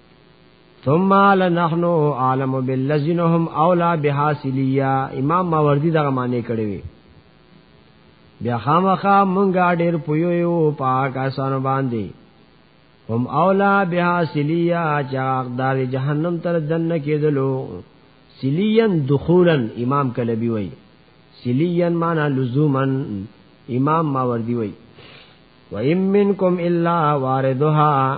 ثم لنحن عالم بالذین هم اولا بحاصلیا امام ماوردی دغه معنی کړی وی بیا خامخا مونږه ډیر پویو یو پاک آسان باندې هم اولا بها سلیا چاق دار جهنم تر دنه کېدلو سلیان دخولا امام کلبی وای سلیان معنا لزوما امام ماوردی وای و ام منکم الا واردها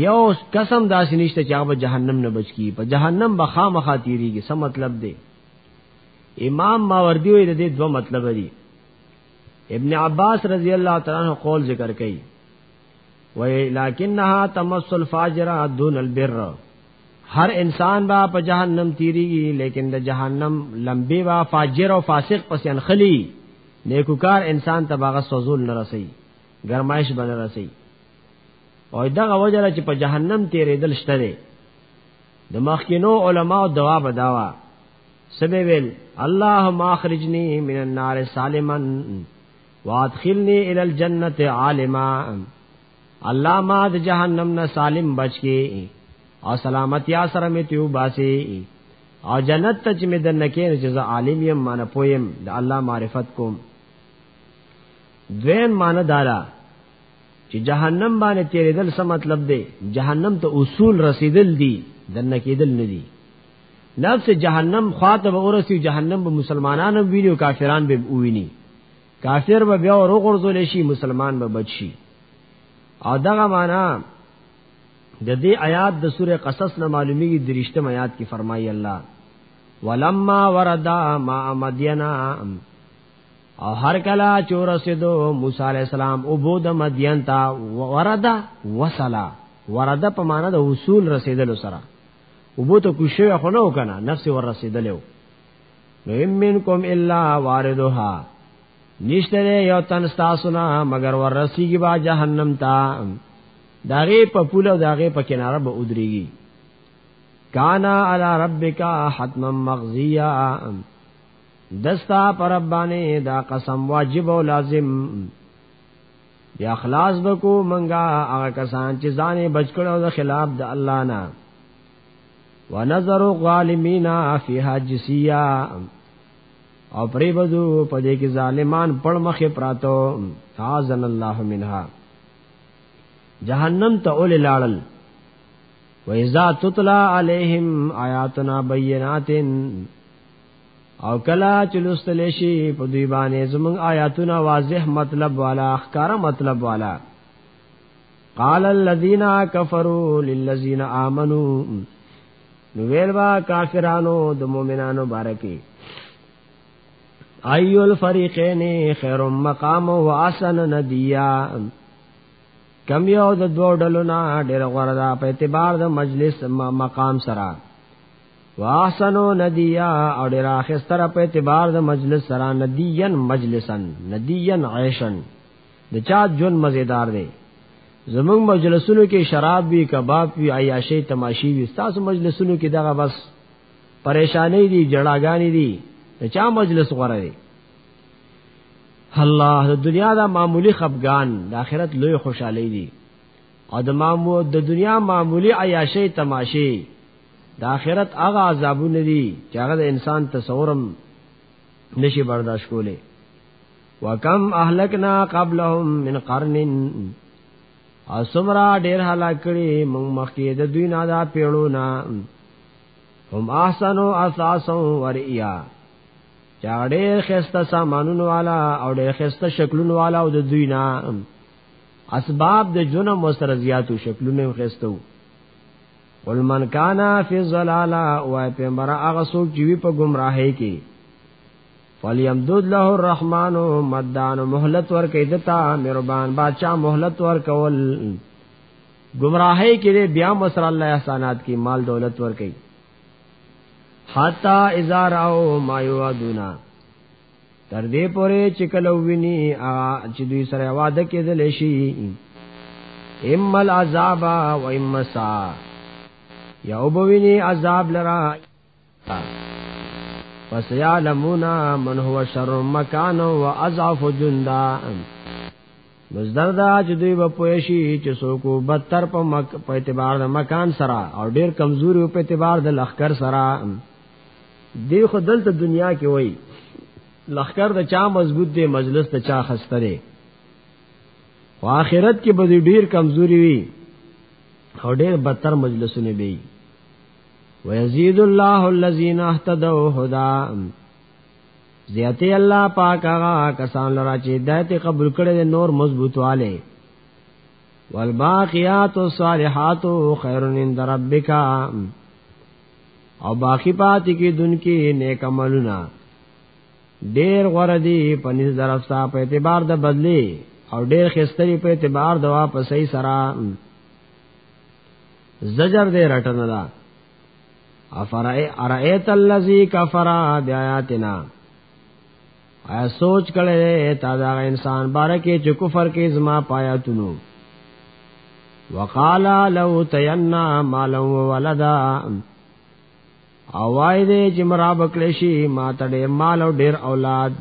یو قسم داسې نشته چې هغه جهنم نه بچ کی په جهنم به خامخا تیریږي څه مطلب دی امام ماوردی وی د دې دوه مطلب دی ابن عباس رضی الله تعالی عنہ قول ذکر کړي وی لکنها تمس الفاجر دون البر هر انسان با په جهنم تیریږي لیکن د جهنم لمبي با فاجر او فاسق پس انخلی نیکوکار انسان ته باغ سوزول نه رسي گرمایش بنه رسي او دغه وجره چې په جهنم تیرېدل شته دی د مخکینو علماو دوا بداوا سبه ویل اللهم اخرجنی من النار سالما وادخلنی الى الجنه عالما الله ما د جهنم نه سالم بچ کی او سلامتی سره می تیو باسی او جنت ته چې می د نکین چې زه عالم یم مان پویم د الله معرفت کوم دوین مان دارا چې جهنم باندې تیرېدل څه مطلب دی جهنم ته اصول رسیدل دي دنه کېدل نه دي نفس جهنم خواته به ورسی جهنم به مسلمانانو ویني او کافران به وویني کافر به بیا ورغورځول شي مسلمان به بچ شي او دغه معنا د دې آیات د سوره قصص نه معلومیږي درشتم آیات کې فرمایي الله ولما وردا ما مدینا او هر کله چې ورسېدو موسی عليه السلام او بود مدین تا ورد وصلا ورد په معنا د وصول رسیدلو سره او بو ته کوشي خو نه وکنه نفس ور رسیدلو نو منکم الا واردها نشته یو تن تاسو نه مگر ور رسیږي با جهنم تا داغه په پوله داغه په کناره به ودرېږي کانا علی ربک حتما مغزیه دستا پر ربانه دا قسم واجب او لازم بیا خلاص بکو منګه هغه کسان چې ځانې بچ کړو د خلاف د الله نه ونظر الظالمین فیها جسیا او پرې بزو په دې کې ظالمان پړ مخې پراتو تعاذن الله منها جهنم ته اول لاړل و اذا تطلع عليهم آیاتنا بیناتن او کلا چې لوستل شي په دوی باندې زموږ آیاتونه واضح مطلب والا ښکارا مطلب والا قال الذين كفروا للذين امنوا نو ویل با کافرانو د مؤمنانو بارکی ایو الفریقین خیر مقام و احسن ندیا کم یو د دوه ډلو نه ډیر غوړه په اعتبار د مجلس مقام سره واحسنو ندیا او ډیر اخستر په اعتبار د مجلس سره ندیان مجلسن ندیان عیشن د چا جون مزیدار دی زموږ مجلسونو کې شراب وی کباب وی عیاشی تماشی وی تاسو مجلسونو کې دغه بس پریشانی دي جړاګانی دي د چا مجلس غره دی الله د دنیا دا معمولی خفغان د آخرت لوی خوشحالی دي او د معمول د دنیا معمولی عیاشی تماشی د آخرت هغه عذابونه دي چې هغه د انسان تصورم نشي برداشت کولی وکم اهلکنا قبلهم من قرن او سمرا ډیر هلاک کړي موږ مخکې د دوی نه دا پیړو نه هم احسنو اساسو وریا چا ډیر خسته سامانونو والا او ډیر خسته شکلونو والا او د دوی نه اسباب د جنم وسره زیاتو شکلونه خستو قل من کان فی الضلاله او پیغمبر هغه څوک چې وی په گمراهی کې فلیمدد له الرحمن مدان مهلت ور کې دتا مهربان بادشاہ مهلت ور کول گمراهی کې بیا مسر الله احسانات کې مال دولت ور کې حتا اذا راو ما یوادونا تر دې پورې چې کله ویني چې دوی سره واده کېدل شي اما العذاب و اما سا یا وبویني عذاب لرا پس یعلمون من هو شر مکان و اضعف جندا بس دردا چې دوی به پوه شي چې څوک بدتر په مک په اعتبار د مکان سره او ډیر کمزوري په اعتبار د لخر سره دی خو دلته دنیا کې وای لخر د چا مضبوط دی مجلس د چا خسته دی او آخرت کې به ډیر کمزوري وي او ډیر بدتر مجلسونه به وي ويزيد الله الذين اهتدوا هدى زیاته الله پاک هغه کسان لرا چې دایته قبول کړي نور مضبوط والے والباقیات الصالحات خیر عند ربک او باقی پاتې کې دن کې نیک عملونه ډیر غره دی پنځ درفتا په اعتبار د بدلی او ډیر خستری په اعتبار د واپسې سره زجر دې رټنه افرای ارایت الذی کفر بیااتنا آیا سوچ کړي تا دا انسان بارکه چې کفر کې زما پایا تونو وقال لو تینا مالا ولدا اوای دې چې مرا بکړې شي ما تړې مال او ډېر اولاد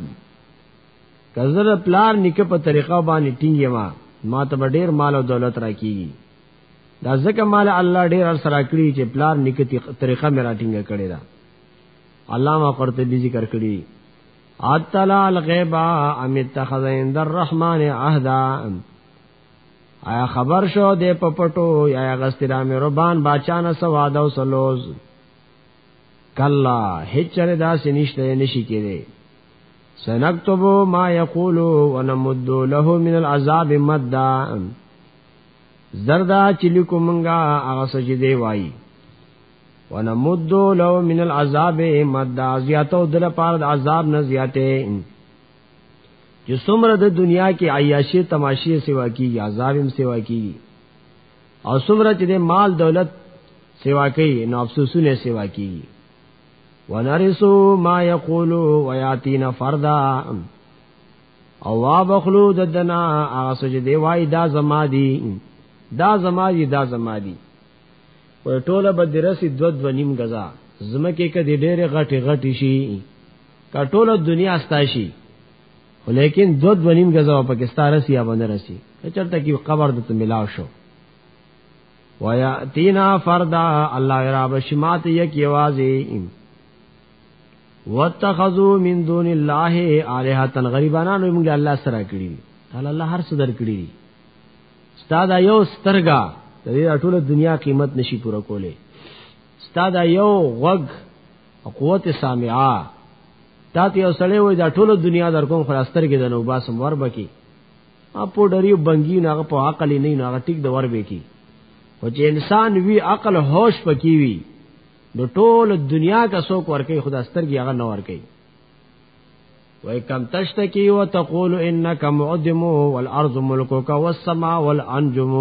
کزر پلار نکه په طریقه باندې ټینګې ما ما ته ډېر مال او دولت راکېږي دا ځکه مال الله ډیر سره کړی چې پلار نیکه طریقه مې راټینګه کړی دا علامه قرطبي ذکر کړی اتلا الغیب ام اتخذ عند الرحمن عهدا آیا خبر شو دې پپټو یا غسترا مې ربان باچانه سواده او سلوز کلا هیڅ چره داسې نشته نشي کېږي سنكتب ما يقول ونمد له من العذاب مدا زردا چې لیکو مونږه هغه سجدي وایي ونمد لو من العذاب مد زیاتو دل پار د عذاب نه زیاته چې څومره د دنیا کې عیاشي تماشي سیوا کیږي عذاب هم سیوا کیږي او څومره چې د مال دولت سیوا کوي نو افسوسونه سیوا کیږي ونرسو ما یقولو ویاتینا فردا او وا بخلو ددنا هغه سوچ دی وای دا زما دی دا زما دی دا زما دی په ټوله بدرسي دو دو نیم غزا زمکه کدي ډېر غټي غټي شي کا ټوله دنیا استاشي ولیکن دو دو نیم غزا په پاکستان رسی یا باندې رسی چرته کی قبر د ملاو شو وياتينا فردا الله رب شمات يك يوازي واتخذوا من دون الله الهه غریبانو موږ الله سره کړی تعالی الله هر څه درکړي استاد یو سترګا د دې ټول دنیا قیمت نشي پوره کوله استاد یو غوګ قوت سامعه تا ته یو سړی وای دا ټول دنیا در کوم خلاصتر کې د نو باسم ور بکی اپو ډریو بنګی نه په عقل نه نه ټیک د ور بکی او چې انسان وی عقل هوش پکی وی نو ټول دنیا کا سوک ورکی خدا سترګي هغه نه ورکی وای کم تشتکی و تقول انک معدم والارض ملکک والسما والانجم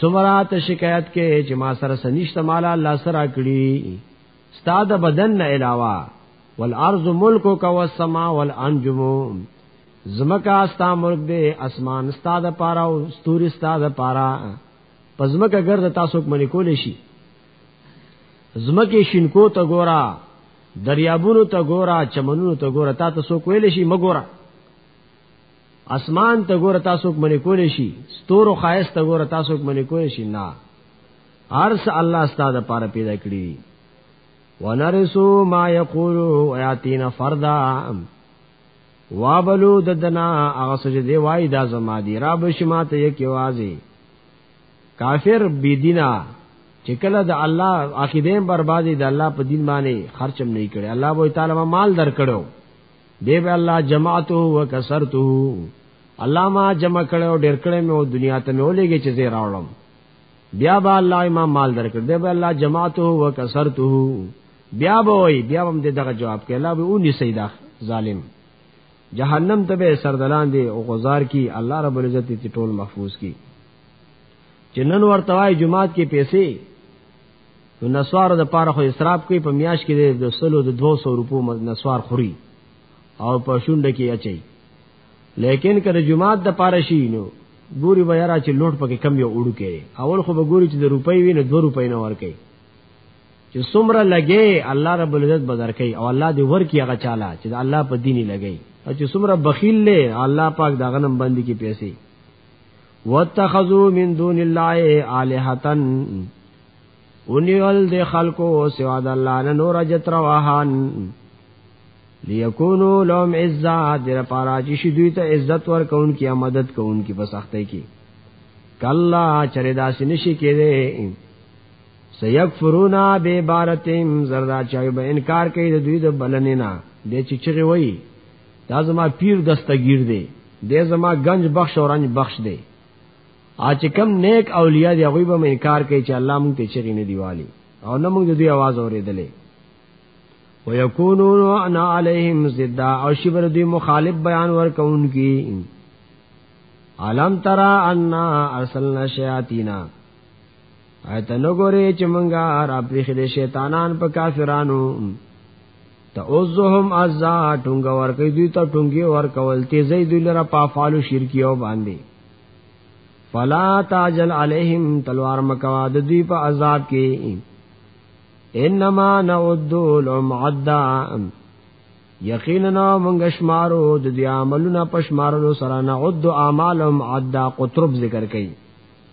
سمرات شکایت کې چې ما سره سنشت مال الله سره کړی استاد بدن نه علاوه والارض ملکک والسما والانجم زمکا استا ملک دے اسمان استا د پارا او ستوري استا د پارا پزمکه ګرد تاسو منی کول شي زمکه شینکو ته ګورا دریابونو ته ګورا چمنونو ته ګورا تا ته څوک ویل شي مګورا اسمان ته ګورا تاسو منی کول شي ستورو خایس ته ګورا تاسو منی کول شي نه ارس الله ستاسو لپاره پیدا کړی ونرسو ما یقولو ایاتینا فردا وابلو ددنا هغه سجه دی وای دا زما دی را به شما ته یک یوازي کافر بی دینا چې کله د الله عقیده بربادي د الله په دین باندې خرچم نه کړي الله وې تعالی ما مال در کړو دی به الله جماعته و کسرته الله ما جمع کړو ډېر کړې مې او دنیا ته مې ولېږي چې زه راوړم بیا به الله ما مال در کړ دی به الله جماعته و کسرته بیا به وای بیا هم دغه جواب کې الله به اونې سیدا ظالم جهنم ته به سردلان دی او غزار کی الله رب العزت ته ټول محفوظ کی جنن ورته وای جمعات کې پیسې نو نسوار د پاره خو اسراف کوي په میاش کې د سلو د 200 روپو نسوار خوري او په شونډه کې اچي لیکن کله جمعات د پاره شي نو ګوري ویرا چې لوټ پکې کم یو وړو کې اول خو به ګوري چې د روپۍ وینې 2 روپۍ نه ور کوي چې څومره لګي الله رب العزت بدر کوي او الله دې ورکی هغه چاله چې الله په دیني لګي او چې څومره بخیل له الله پاک دا غنم باندې کې پیسې واتخذوا من دون الله الهه اونیول د خلکو سوا د الله نه نور جت رواهان لیکونو لهم عزا در پارا چې شي دوی ته عزت ور کون کی مدد کون کی په سختۍ کې کلا چردا سنشي کېده سيكفرون بعبارتهم زردا چایو به انکار کوي د دوی د بلنې نه د چې چغي وای دا زما پیر دستګیر دی د زما گنج بخش او رنج بخش دی اچ کم نیک اولیاء دی هغه به انکار کوي چې الله مونږ ته چغي نه دیوالي او نه مونږ د دوی आवाज اورېدلې ويكونون انا عليهم زدا او شبر دوی مخالف بیان ورکونکي علم ترى ان ارسلنا شياطين ایت نو ګوري چې مونږه را پریخ دي شیطانان په کافرانو ته اوزهم ازا ټنګ ور کوي دوی ته ټنګي ور کول تیزې دوی لره پافالو شرکیو باندې فلا تاجل علیہم تلوار مکوا د دوی په عذاب کې انما نعدو لهم عدا یقینا موږ شمارو د دې عملونو په شمارلو سره نعد اعمالهم عدا قطرب ذکر کړي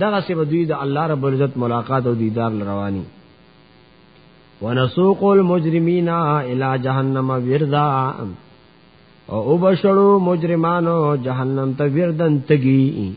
دغه سی به دوی د الله رب العزت ملاقات او دیدار رواني ونسوق المجرمین الی جهنم وردا او وبشرو مجرمانو جهنم ته وردن تگی